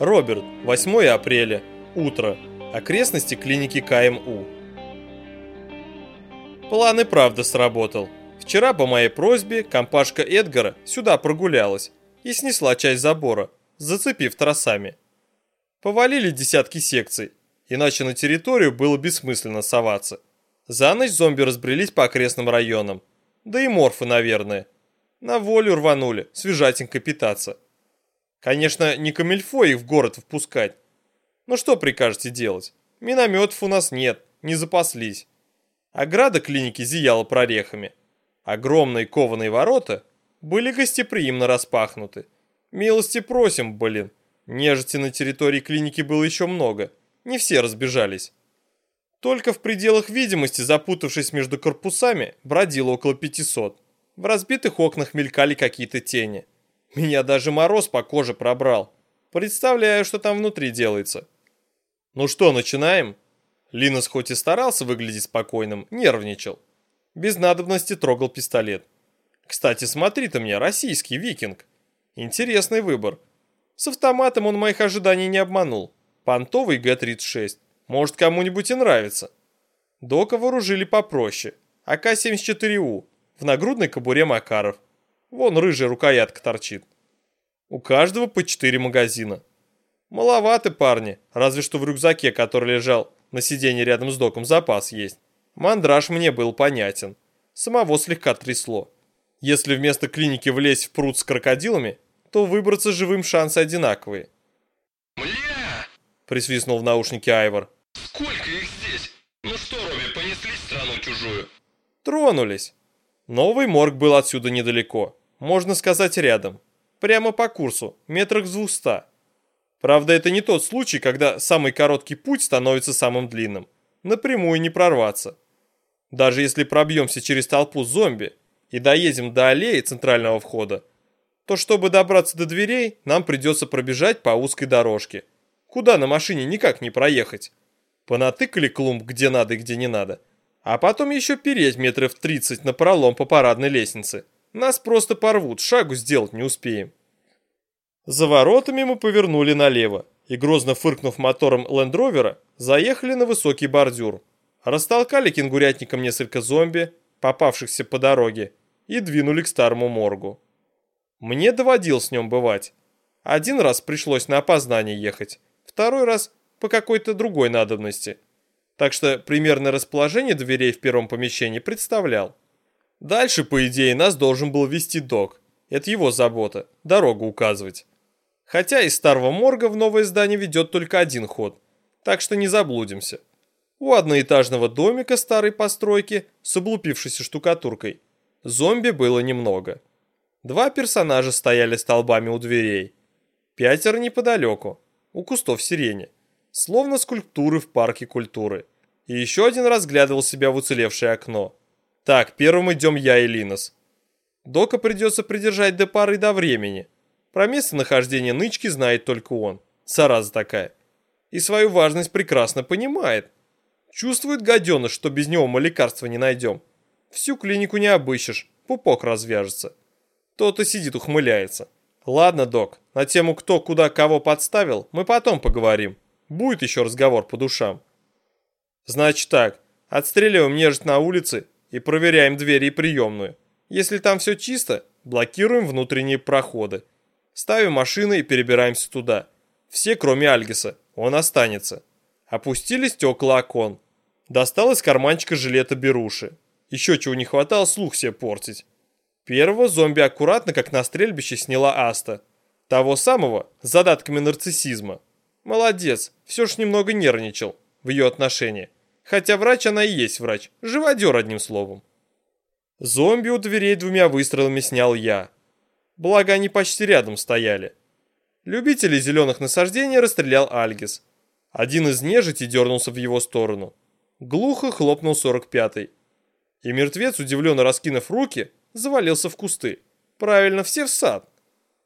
Роберт, 8 апреля, утро. Окрестности клиники КМУ. План и правда сработал. Вчера по моей просьбе компашка Эдгара сюда прогулялась и снесла часть забора, зацепив тросами. Повалили десятки секций, иначе на территорию было бессмысленно соваться. За ночь зомби разбрелись по окрестным районам. Да и морфы, наверное. На волю рванули, свежатенько питаться. Конечно, не камильфо их в город впускать. Но что прикажете делать? Минометов у нас нет, не запаслись. Ограда клиники зияла прорехами. Огромные кованые ворота были гостеприимно распахнуты. Милости просим, блин. Нежити на территории клиники было еще много. Не все разбежались. Только в пределах видимости, запутавшись между корпусами, бродило около 500. В разбитых окнах мелькали какие-то тени. Меня даже мороз по коже пробрал. Представляю, что там внутри делается. Ну что, начинаем? Линос хоть и старался выглядеть спокойным, нервничал. Без надобности трогал пистолет. Кстати, смотри ты мне, российский викинг. Интересный выбор. С автоматом он моих ожиданий не обманул. Понтовый Г-36. Может, кому-нибудь и нравится. Дока вооружили попроще. АК-74У. В нагрудной кобуре Макаров. Вон рыжая рукоятка торчит. У каждого по четыре магазина. Маловаты парни, разве что в рюкзаке, который лежал на сиденье рядом с доком, запас есть. Мандраж мне был понятен. Самого слегка трясло. Если вместо клиники влезть в пруд с крокодилами, то выбраться живым шансы одинаковые. «Мля!» – присвистнул в наушнике Айвор. «Сколько их здесь? Ну что, Робби, понеслись в страну чужую?» Тронулись. Новый морг был отсюда недалеко, можно сказать рядом. Прямо по курсу, метрах в двухста. Правда, это не тот случай, когда самый короткий путь становится самым длинным. Напрямую не прорваться. Даже если пробьемся через толпу зомби и доедем до аллеи центрального входа, то чтобы добраться до дверей, нам придется пробежать по узкой дорожке. Куда на машине никак не проехать. Понатыкали клумб где надо и где не надо. А потом еще переть метров 30 на пролом по парадной лестнице. Нас просто порвут, шагу сделать не успеем. За воротами мы повернули налево и, грозно фыркнув мотором лендровера, заехали на высокий бордюр. Растолкали кенгурятником несколько зомби, попавшихся по дороге, и двинули к старому моргу. Мне доводилось с нем бывать. Один раз пришлось на опознание ехать, второй раз по какой-то другой надобности. Так что примерное расположение дверей в первом помещении представлял. Дальше, по идее, нас должен был вести док. Это его забота, дорогу указывать. Хотя из старого морга в новое здание ведет только один ход, так что не заблудимся. У одноэтажного домика старой постройки с облупившейся штукатуркой зомби было немного. Два персонажа стояли столбами у дверей. Пятеро неподалеку, у кустов сирени, словно скульптуры в парке культуры. И еще один разглядывал себя в уцелевшее окно. Так, первым идем я и Линос. Дока придется придержать до пары до времени – про местонахождение нычки знает только он. Сараза такая. И свою важность прекрасно понимает. Чувствует гаденыш, что без него мы лекарства не найдем. Всю клинику не обыщешь, пупок развяжется. Тот и сидит ухмыляется. Ладно, док, на тему кто куда кого подставил, мы потом поговорим. Будет еще разговор по душам. Значит так, отстреливаем нежить на улице и проверяем двери и приемную. Если там все чисто, блокируем внутренние проходы. Ставим машины и перебираемся туда. Все, кроме Альгиса. Он останется. Опустили стекла окон. Достал из карманчика жилета беруши. Еще чего не хватало, слух себе портить. Первого зомби аккуратно, как на стрельбище, сняла Аста. Того самого, с задатками нарциссизма. Молодец, все ж немного нервничал в ее отношении. Хотя врач она и есть врач, живодер одним словом. Зомби у дверей двумя выстрелами снял я благо они почти рядом стояли. Любителей зеленых насаждений расстрелял Альгис. Один из нежити дернулся в его сторону. Глухо хлопнул 45-й. И мертвец, удивленно раскинув руки, завалился в кусты. Правильно, все в сад.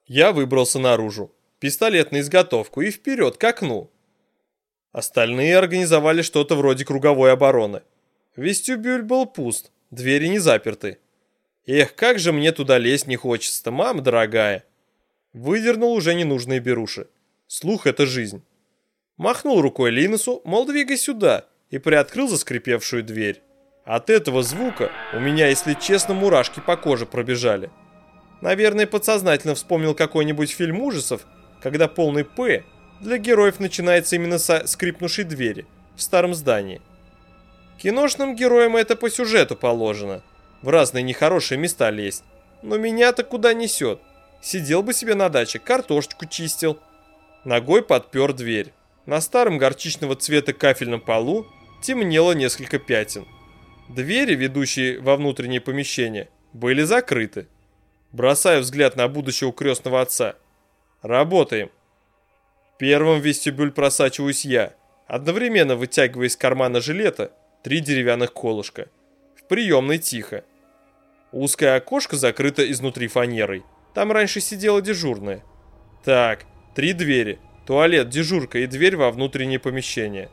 Я выбрался наружу. Пистолет на изготовку и вперед, к окну. Остальные организовали что-то вроде круговой обороны. Вестибюль был пуст, двери не заперты. Эх, как же мне туда лезть не хочется-то, мама дорогая. Выдернул уже ненужные беруши. Слух — это жизнь. Махнул рукой Линусу, мол, двигай сюда, и приоткрыл заскрипевшую дверь. От этого звука у меня, если честно, мурашки по коже пробежали. Наверное, подсознательно вспомнил какой-нибудь фильм ужасов, когда полный «П» для героев начинается именно со скрипнувшей двери в старом здании. Киношным героям это по сюжету положено. В разные нехорошие места лезть. Но меня-то куда несет? Сидел бы себе на даче, картошечку чистил. Ногой подпер дверь. На старом горчичного цвета кафельном полу темнело несколько пятен. Двери, ведущие во внутреннее помещение, были закрыты. Бросаю взгляд на будущего крестного отца. Работаем. Первым в вестибюль просачиваюсь я, одновременно вытягивая из кармана жилета три деревянных колышка. В приемной тихо. Узкое окошко закрыто изнутри фанерой. Там раньше сидела дежурная. Так, три двери. Туалет, дежурка и дверь во внутреннее помещение.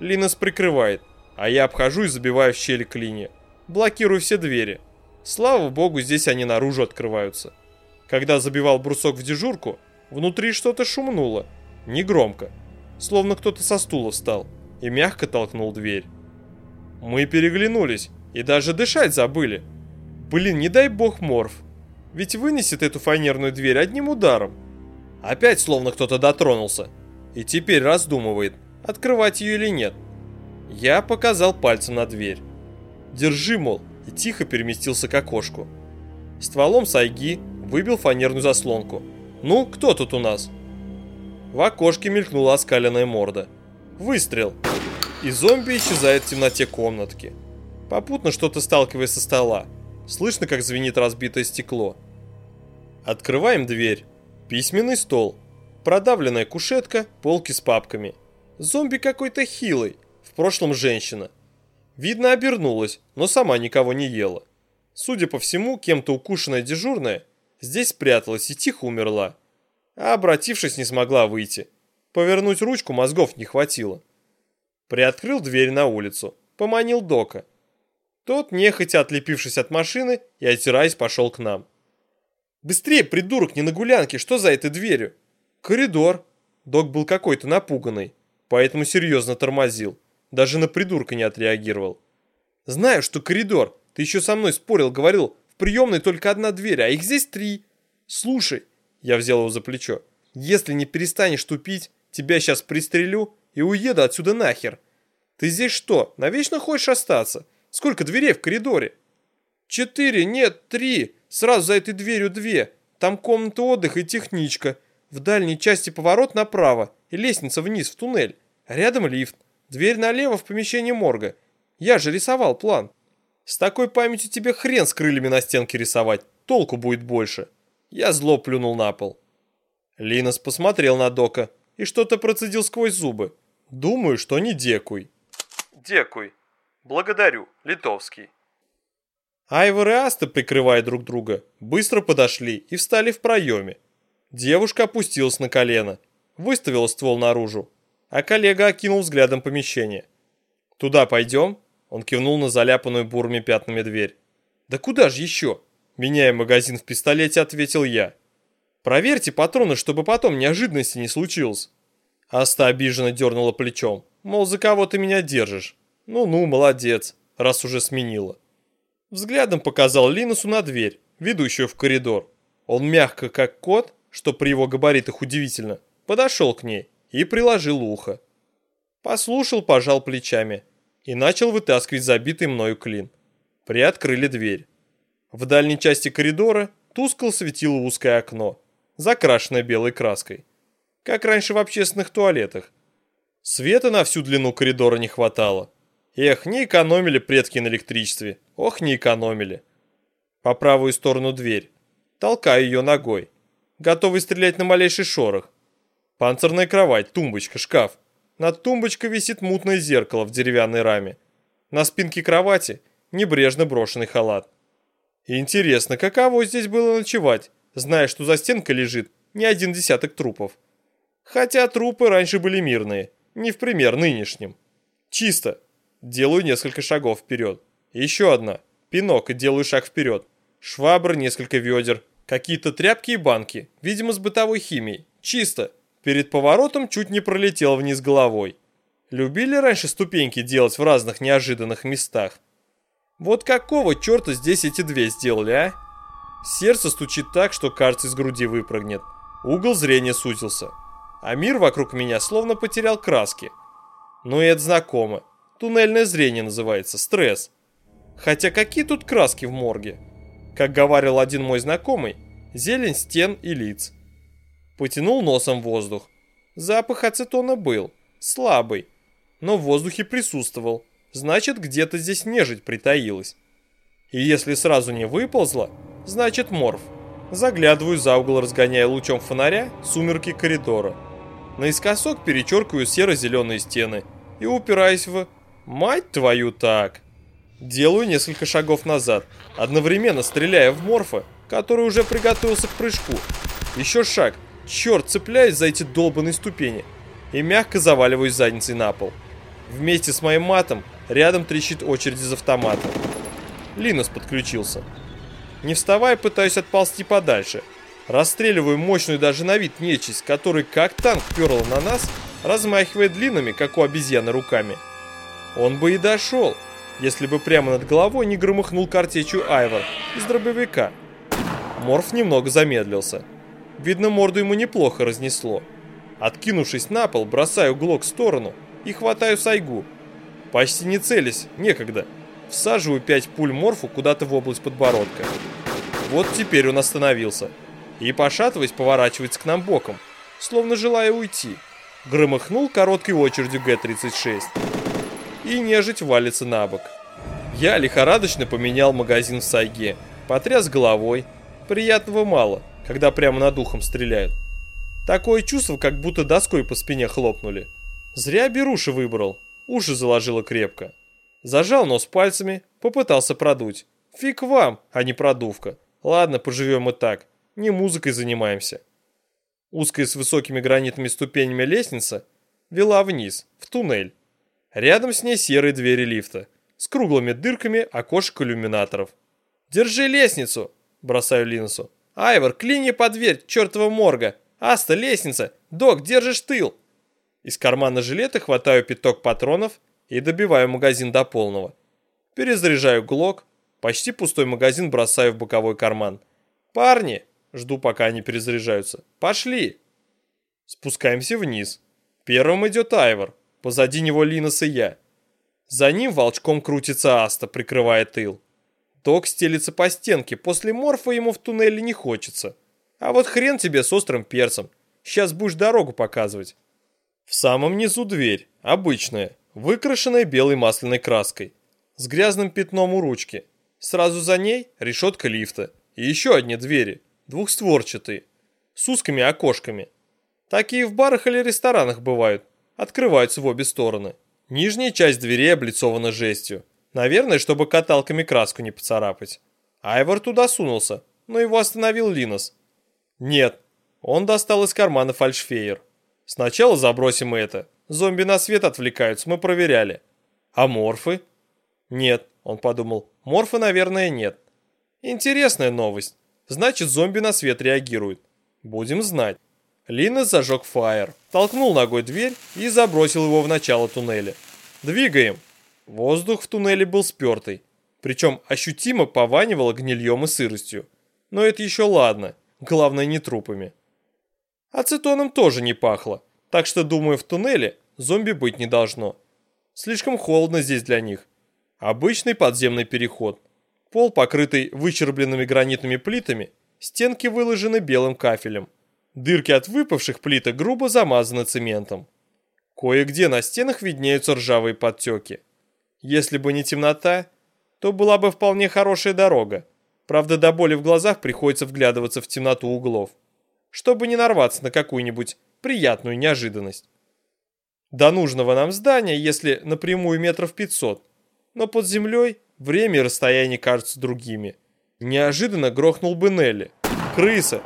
Линос прикрывает, а я обхожу и забиваю в щели клинья. Блокирую все двери. Слава богу, здесь они наружу открываются. Когда забивал брусок в дежурку, внутри что-то шумнуло. Негромко. Словно кто-то со стула встал и мягко толкнул дверь. Мы переглянулись и даже дышать забыли. Блин, не дай бог морф. Ведь вынесет эту фанерную дверь одним ударом. Опять словно кто-то дотронулся. И теперь раздумывает, открывать ее или нет. Я показал пальцем на дверь. Держи, мол, и тихо переместился к окошку. Стволом сайги выбил фанерную заслонку. Ну, кто тут у нас? В окошке мелькнула оскаленная морда. Выстрел. И зомби исчезает в темноте комнатки. Попутно что-то сталкиваясь со стола. Слышно, как звенит разбитое стекло. Открываем дверь. Письменный стол. Продавленная кушетка, полки с папками. Зомби какой-то хилый. В прошлом женщина. Видно, обернулась, но сама никого не ела. Судя по всему, кем-то укушенная дежурная здесь спряталась и тихо умерла. А обратившись, не смогла выйти. Повернуть ручку мозгов не хватило. Приоткрыл дверь на улицу. Поманил Дока. Тот, нехотя отлепившись от машины и отираясь, пошел к нам. «Быстрее, придурок, не на гулянке, что за этой дверью?» «Коридор». Док был какой-то напуганный, поэтому серьезно тормозил. Даже на придурка не отреагировал. «Знаю, что коридор. Ты еще со мной спорил, говорил, в приемной только одна дверь, а их здесь три. Слушай, я взял его за плечо, если не перестанешь тупить, тебя сейчас пристрелю и уеду отсюда нахер. Ты здесь что, навечно хочешь остаться? Сколько дверей в коридоре?» «Четыре, нет, три. Сразу за этой дверью две. Там комната отдыха и техничка. В дальней части поворот направо и лестница вниз в туннель. Рядом лифт. Дверь налево в помещение морга. Я же рисовал план. С такой памятью тебе хрен с крыльями на стенке рисовать. Толку будет больше. Я зло плюнул на пол. Линос посмотрел на Дока и что-то процедил сквозь зубы. Думаю, что не декуй. Декуй. Благодарю. Литовский. Айвор и Аста, прикрывая друг друга, быстро подошли и встали в проеме. Девушка опустилась на колено, выставила ствол наружу, а коллега окинул взглядом помещение. «Туда пойдем?» Он кивнул на заляпанную бурыми пятнами дверь. «Да куда же еще?» Меняя магазин в пистолете, ответил я. «Проверьте патроны, чтобы потом неожиданности не случилось». Аста обиженно дернула плечом. Мол, за кого ты меня держишь? Ну-ну, молодец, раз уже сменила. Взглядом показал Линусу на дверь, ведущую в коридор. Он мягко, как кот, что при его габаритах удивительно, подошел к ней и приложил ухо. Послушал, пожал плечами и начал вытаскивать забитый мною клин. Приоткрыли дверь. В дальней части коридора тускло светило узкое окно, закрашенное белой краской. Как раньше в общественных туалетах. Света на всю длину коридора не хватало. Эх, не экономили предки на электричестве. Ох, не экономили. По правую сторону дверь. Толкаю ее ногой. Готовый стрелять на малейший шорох. Панцирная кровать, тумбочка, шкаф. Над тумбочкой висит мутное зеркало в деревянной раме. На спинке кровати небрежно брошенный халат. Интересно, каково здесь было ночевать, зная, что за стенкой лежит не один десяток трупов. Хотя трупы раньше были мирные, не в пример нынешним. Чисто. Делаю несколько шагов вперед. Еще одна. Пинок и делаю шаг вперед. Швабра, несколько ведер. Какие-то тряпки и банки. Видимо, с бытовой химией. Чисто. Перед поворотом чуть не пролетел вниз головой. Любили раньше ступеньки делать в разных неожиданных местах. Вот какого черта здесь эти две сделали, а? Сердце стучит так, что кажется из груди выпрыгнет. Угол зрения сузился. А мир вокруг меня словно потерял краски. Ну и это знакомо. Туннельное зрение называется, стресс. Хотя какие тут краски в морге? Как говорил один мой знакомый, зелень стен и лиц. Потянул носом воздух. Запах ацетона был, слабый, но в воздухе присутствовал. Значит, где-то здесь нежить притаилась. И если сразу не выползла, значит морф. Заглядываю за угол, разгоняя лучом фонаря сумерки коридора. Наискосок перечеркиваю серо-зеленые стены и упираюсь в «Мать твою так!». Делаю несколько шагов назад, одновременно стреляя в морфа, который уже приготовился к прыжку. Еще шаг, черт, цепляюсь за эти долбанные ступени и мягко заваливаюсь задницей на пол. Вместе с моим матом рядом трещит очередь из автомата. Линус подключился. Не вставая, пытаюсь отползти подальше. Расстреливаю мощную даже на вид нечисть, который как танк перла на нас, размахивая длинными, как у обезьяны, руками. Он бы и дошел, если бы прямо над головой не громыхнул картечью Айвор из дробовика. Морф немного замедлился. Видно, морду ему неплохо разнесло. Откинувшись на пол, бросаю глок в сторону и хватаю сайгу. Почти не целясь, некогда. Всаживаю пять пуль морфу куда-то в область подбородка. Вот теперь он остановился. И, пошатываясь, поворачивается к нам боком, словно желая уйти. Громыхнул короткой очередью Г-36. И нежить валится на бок. Я лихорадочно поменял магазин в сайге, потряс головой. Приятного мало, когда прямо над ухом стреляют. Такое чувство, как будто доской по спине хлопнули. Зря беруши выбрал, уши заложило крепко. Зажал нос пальцами, попытался продуть. Фиг вам, а не продувка. Ладно, поживем и так. Не музыкой занимаемся. Узкая с высокими гранитными ступенями лестница вела вниз, в туннель. Рядом с ней серые двери лифта с круглыми дырками окошек иллюминаторов. «Держи лестницу!» – бросаю Линусу. «Айвор, клини под дверь, чертова морга! Аста, лестница! Док, держишь тыл!» Из кармана жилета хватаю пяток патронов и добиваю магазин до полного. Перезаряжаю глок, почти пустой магазин бросаю в боковой карман. «Парни!» – жду, пока они перезаряжаются. «Пошли!» Спускаемся вниз. Первым идет Айвор, позади него Линос и я. За ним волчком крутится Аста, прикрывая тыл. Док стелится по стенке, после морфа ему в туннеле не хочется. А вот хрен тебе с острым перцем. Сейчас будешь дорогу показывать. В самом низу дверь, обычная, выкрашенная белой масляной краской, с грязным пятном у ручки. Сразу за ней решетка лифта и еще одни двери, двухстворчатые, с узкими окошками. Такие в барах или ресторанах бывают, открываются в обе стороны. Нижняя часть дверей облицована жестью. Наверное, чтобы каталками краску не поцарапать. Айвор туда сунулся, но его остановил Линос. Нет, он достал из кармана фальшфейер. Сначала забросим это. Зомби на свет отвлекаются, мы проверяли. А морфы? Нет, он подумал. Морфы, наверное, нет. Интересная новость. Значит, зомби на свет реагируют. Будем знать. Линос зажег фаер, толкнул ногой дверь и забросил его в начало туннеля. Двигаем. Воздух в туннеле был спертый. Причем ощутимо пованивало гнильем и сыростью. Но это еще ладно. Главное, не трупами. Ацетоном тоже не пахло, так что, думаю, в туннеле зомби быть не должно. Слишком холодно здесь для них. Обычный подземный переход. Пол, покрытый выщербленными гранитными плитами, стенки выложены белым кафелем. Дырки от выпавших плиток грубо замазаны цементом. Кое-где на стенах виднеются ржавые подтеки. Если бы не темнота, то была бы вполне хорошая дорога. Правда, до боли в глазах приходится вглядываться в темноту углов чтобы не нарваться на какую-нибудь приятную неожиданность. До нужного нам здания, если напрямую метров 500, но под землей время и расстояние кажутся другими. Неожиданно грохнул бы Нелли. Крыса!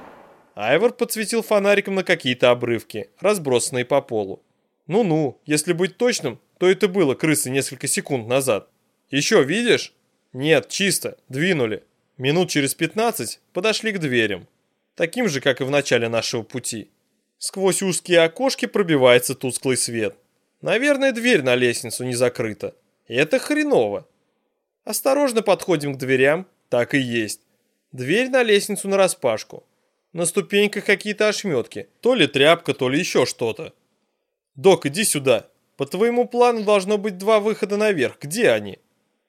Айвор подсветил фонариком на какие-то обрывки, разбросанные по полу. Ну-ну, если быть точным, то это было крысы несколько секунд назад. Еще видишь? Нет, чисто, двинули. Минут через 15 подошли к дверям таким же, как и в начале нашего пути. Сквозь узкие окошки пробивается тусклый свет. Наверное, дверь на лестницу не закрыта. И это хреново. Осторожно подходим к дверям. Так и есть. Дверь на лестницу нараспашку. На ступеньках какие-то ошметки. То ли тряпка, то ли еще что-то. Док, иди сюда. По твоему плану должно быть два выхода наверх. Где они?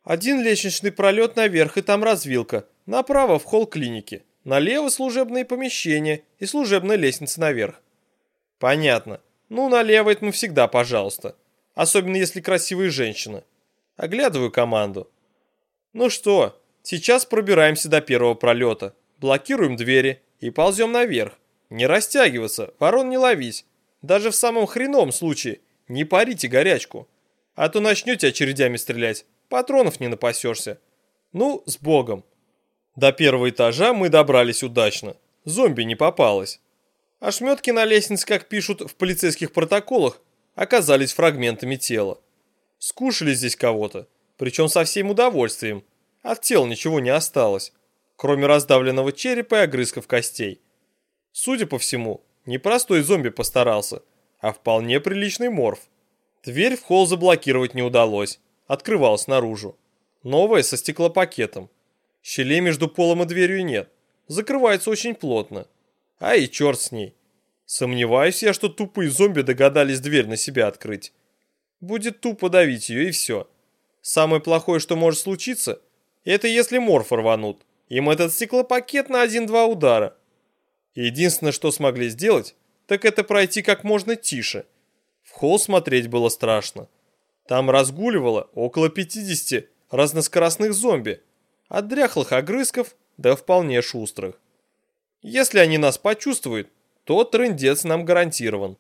Один лестничный пролет наверх и там развилка. Направо в холл клиники. Налево служебные помещения и служебная лестница наверх. Понятно. Ну, налево это мы всегда, пожалуйста. Особенно если красивая женщина. Оглядываю команду. Ну что, сейчас пробираемся до первого пролета. Блокируем двери и ползем наверх. Не растягиваться, ворон не ловись. Даже в самом хреном случае не парите горячку. А то начнете очередями стрелять, патронов не напасешься. Ну, с богом. До первого этажа мы добрались удачно. Зомби не попалось. Ошметки на лестнице, как пишут в полицейских протоколах, оказались фрагментами тела. Скушали здесь кого-то, причем со всем удовольствием. От тела ничего не осталось, кроме раздавленного черепа и огрызков костей. Судя по всему, не простой зомби постарался, а вполне приличный морф. Дверь в холл заблокировать не удалось, открывалась наружу. Новая со стеклопакетом. Щелей между полом и дверью нет. Закрывается очень плотно. А и черт с ней. Сомневаюсь я, что тупые зомби догадались дверь на себя открыть. Будет тупо давить ее и все. Самое плохое, что может случиться, это если морф рванут. Им этот стеклопакет на один-два удара. Единственное, что смогли сделать, так это пройти как можно тише. В холл смотреть было страшно. Там разгуливало около 50 разноскоростных зомби, от дряхлых огрызков до вполне шустрых. Если они нас почувствуют, то трындец нам гарантирован.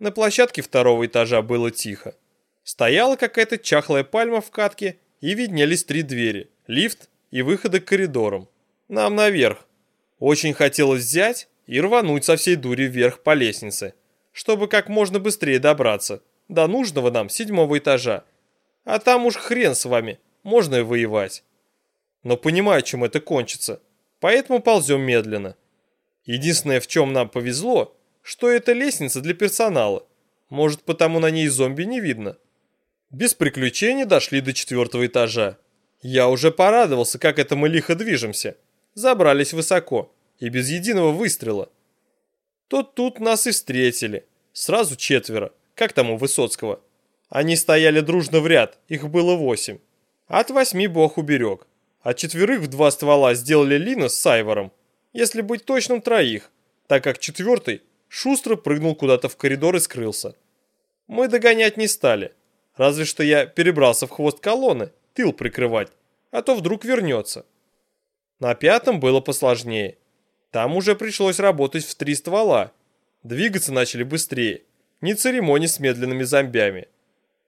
На площадке второго этажа было тихо. Стояла какая-то чахлая пальма в катке и виднелись три двери, лифт и выходы к коридорам. Нам наверх. Очень хотелось взять и рвануть со всей дури вверх по лестнице, чтобы как можно быстрее добраться до нужного нам седьмого этажа. А там уж хрен с вами, можно и воевать но понимаю, чем это кончится, поэтому ползем медленно. Единственное, в чем нам повезло, что это лестница для персонала. Может, потому на ней зомби не видно. Без приключений дошли до четвертого этажа. Я уже порадовался, как это мы лихо движемся. Забрались высоко и без единого выстрела. То тут нас и встретили. Сразу четверо, как там у Высоцкого. Они стояли дружно в ряд, их было восемь. От восьми бог уберег а четверых в два ствола сделали Лина с Сайвором, если быть точным троих, так как четвертый шустро прыгнул куда-то в коридор и скрылся. Мы догонять не стали, разве что я перебрался в хвост колонны, тыл прикрывать, а то вдруг вернется. На пятом было посложнее. Там уже пришлось работать в три ствола. Двигаться начали быстрее, не церемони с медленными зомбями.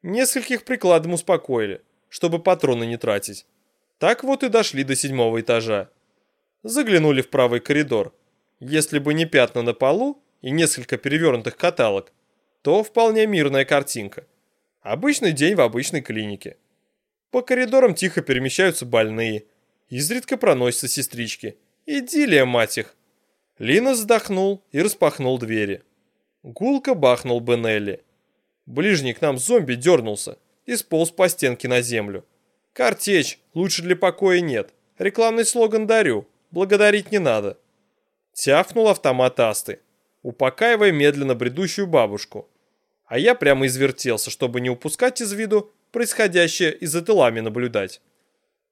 Нескольких прикладом успокоили, чтобы патроны не тратить. Так вот и дошли до седьмого этажа. Заглянули в правый коридор. Если бы не пятна на полу и несколько перевернутых каталог, то вполне мирная картинка. Обычный день в обычной клинике. По коридорам тихо перемещаются больные. Изредка проносятся сестрички. Идиллия, мать их. Лина вздохнул и распахнул двери. Гулко бахнул Бенелли. Ближний к нам зомби дернулся и сполз по стенке на землю. Картечь, лучше для покоя нет. Рекламный слоган дарю, благодарить не надо. Тяфнул автомат Асты, упокаивая медленно бредущую бабушку. А я прямо извертелся, чтобы не упускать из виду происходящее и за тылами наблюдать.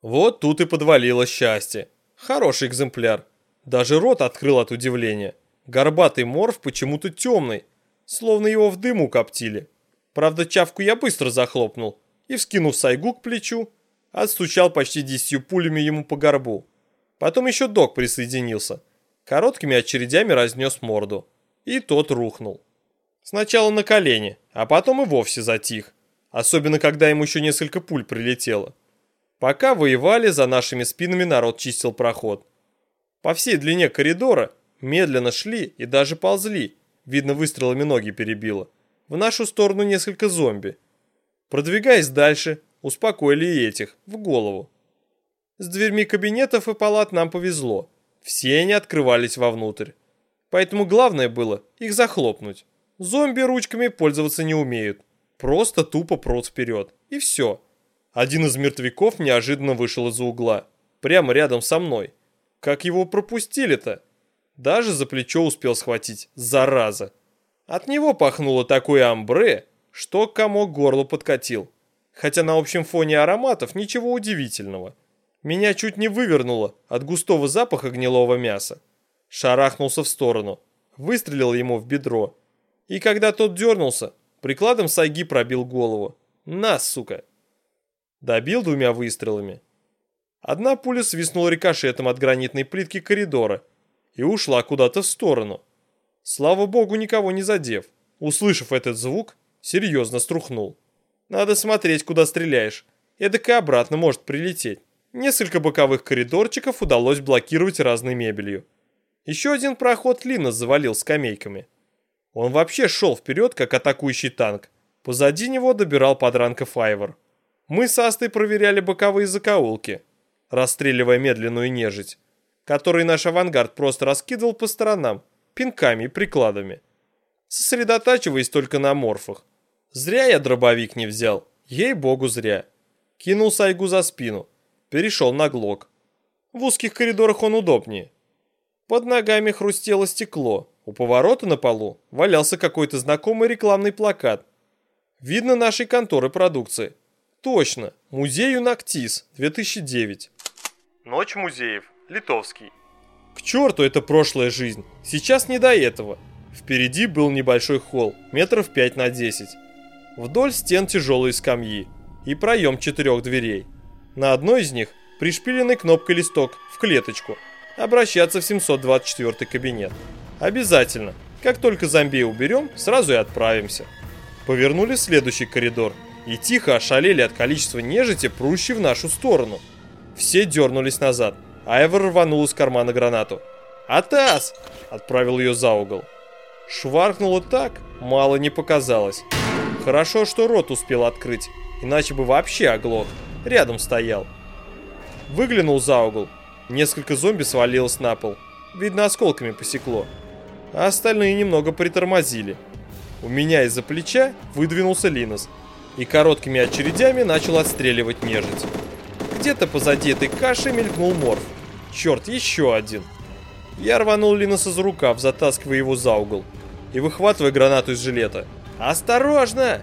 Вот тут и подвалило счастье. Хороший экземпляр. Даже рот открыл от удивления. Горбатый морф почему-то темный, словно его в дыму коптили. Правда, чавку я быстро захлопнул и, вскинув сайгу к плечу, отстучал почти десятью пулями ему по горбу. Потом еще док присоединился. Короткими очередями разнес морду. И тот рухнул. Сначала на колени, а потом и вовсе затих. Особенно, когда ему еще несколько пуль прилетело. Пока воевали, за нашими спинами народ чистил проход. По всей длине коридора медленно шли и даже ползли. Видно, выстрелами ноги перебило. В нашу сторону несколько зомби. Продвигаясь дальше, успокоили и этих, в голову. С дверьми кабинетов и палат нам повезло. Все они открывались вовнутрь. Поэтому главное было их захлопнуть. Зомби ручками пользоваться не умеют. Просто тупо прут вперед. И все. Один из мертвяков неожиданно вышел из-за угла. Прямо рядом со мной. Как его пропустили-то? Даже за плечо успел схватить. Зараза. От него пахнуло такое амбре, что комок горло подкатил. Хотя на общем фоне ароматов ничего удивительного. Меня чуть не вывернуло от густого запаха гнилого мяса. Шарахнулся в сторону. Выстрелил ему в бедро. И когда тот дернулся, прикладом сайги пробил голову. На, сука! Добил двумя выстрелами. Одна пуля свистнула рикошетом от гранитной плитки коридора и ушла куда-то в сторону. Слава богу, никого не задев. Услышав этот звук, серьезно струхнул. Надо смотреть, куда стреляешь. Эдак обратно может прилететь. Несколько боковых коридорчиков удалось блокировать разной мебелью. Еще один проход Линос завалил скамейками. Он вообще шел вперед, как атакующий танк. Позади него добирал подранка Файвор. Мы с Астой проверяли боковые закоулки, расстреливая медленную нежить, который наш авангард просто раскидывал по сторонам, пинками и прикладами, сосредотачиваясь только на морфах. Зря я дробовик не взял, ей-богу зря. Кинул Сайгу за спину, перешел на глок. В узких коридорах он удобнее. Под ногами хрустело стекло, у поворота на полу валялся какой-то знакомый рекламный плакат. Видно нашей конторы продукции. Точно, музею Нактис, 2009. Ночь музеев, Литовский. К черту это прошлая жизнь, сейчас не до этого. Впереди был небольшой холл, метров 5 на 10. Вдоль стен тяжелые скамьи и проем четырех дверей. На одной из них пришпиленный кнопкой листок в клеточку. Обращаться в 724 кабинет. Обязательно. Как только зомби уберем, сразу и отправимся. Повернули следующий коридор и тихо ошалели от количества нежити, прущей в нашу сторону. Все дернулись назад. Айвор рванул из кармана гранату. «Атас!» – отправил ее за угол. Шваркнуло так, мало не показалось. Хорошо, что рот успел открыть, иначе бы вообще оглох. Рядом стоял. Выглянул за угол. Несколько зомби свалилось на пол. Видно, осколками посекло а остальные немного притормозили. У меня из-за плеча выдвинулся Линос и короткими очередями начал отстреливать нежить. Где-то позади этой каши мелькнул морф. Черт, еще один. Я рванул Линоса за рукав, затаскивая его за угол и выхватывая гранату из жилета. «Осторожно!»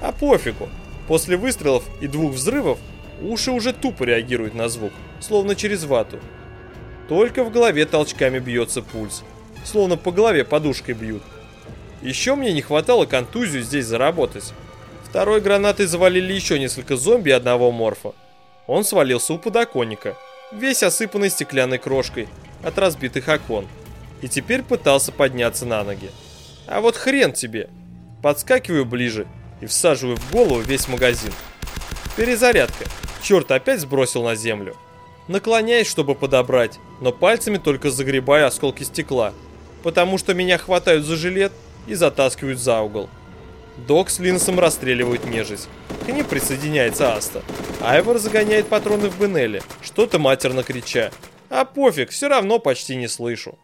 А пофигу. После выстрелов и двух взрывов уши уже тупо реагируют на звук, словно через вату. Только в голове толчками бьется пульс. Словно по голове подушкой бьют. Еще мне не хватало контузию здесь заработать. Второй гранатой завалили еще несколько зомби одного морфа. Он свалился у подоконника, весь осыпанный стеклянной крошкой от разбитых окон. И теперь пытался подняться на ноги. А вот хрен тебе. Подскакиваю ближе и всаживаю в голову весь магазин. Перезарядка. Черт опять сбросил на землю. Наклоняюсь, чтобы подобрать, но пальцами только загребаю осколки стекла, потому что меня хватают за жилет и затаскивают за угол. Док с Линсом расстреливают нежить. К ним присоединяется Аста. Айвор загоняет патроны в Бенелли, что-то матерно крича. А пофиг, все равно почти не слышу.